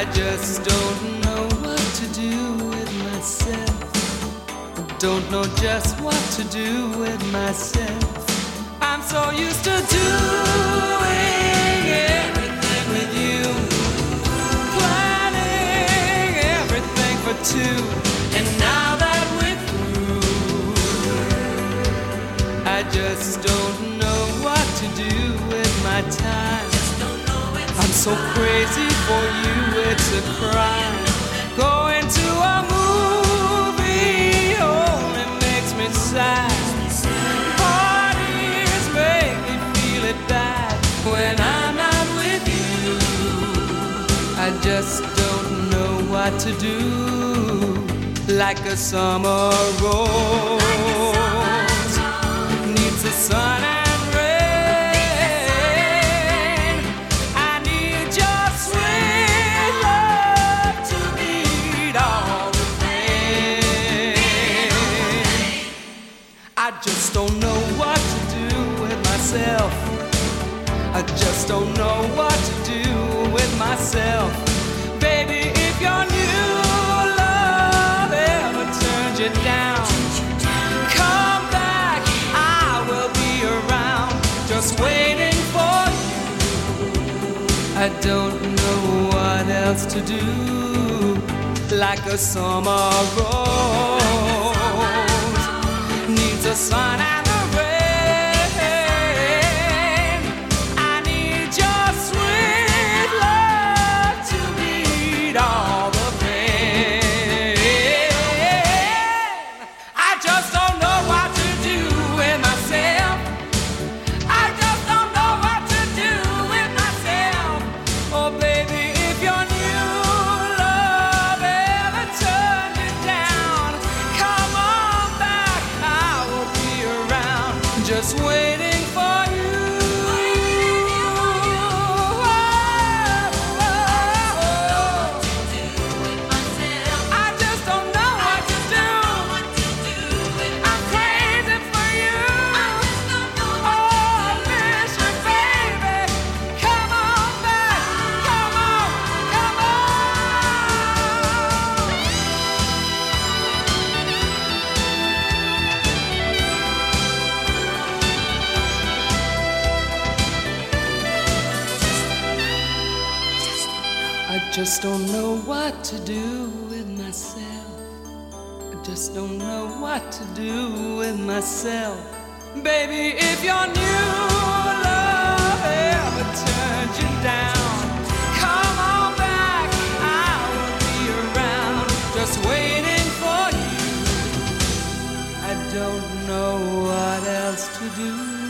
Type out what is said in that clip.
I just don't know what to do with myself. Don't know just what to do with myself. I'm so used to doing everything with you, planning everything for two. And now that we're through, I just don't know what to do with my time. So crazy for you, it's a crime. Going to a movie oh, only makes me sad. Parties make me feel it bad when I'm not with you. I just don't know what to do. Like a summer rose I just don't know what to do with myself. I just don't know what to do with myself. Baby, if your new love ever turns you down, come back. I will be around, just waiting for you. I don't know what else to do. Like a summer rose passar. Just waiting just don't know what to do with myself. I just don't know what to do with myself. Baby, if your new love ever turns you down, come on back. I will be around, just waiting for you. I don't know what else to do.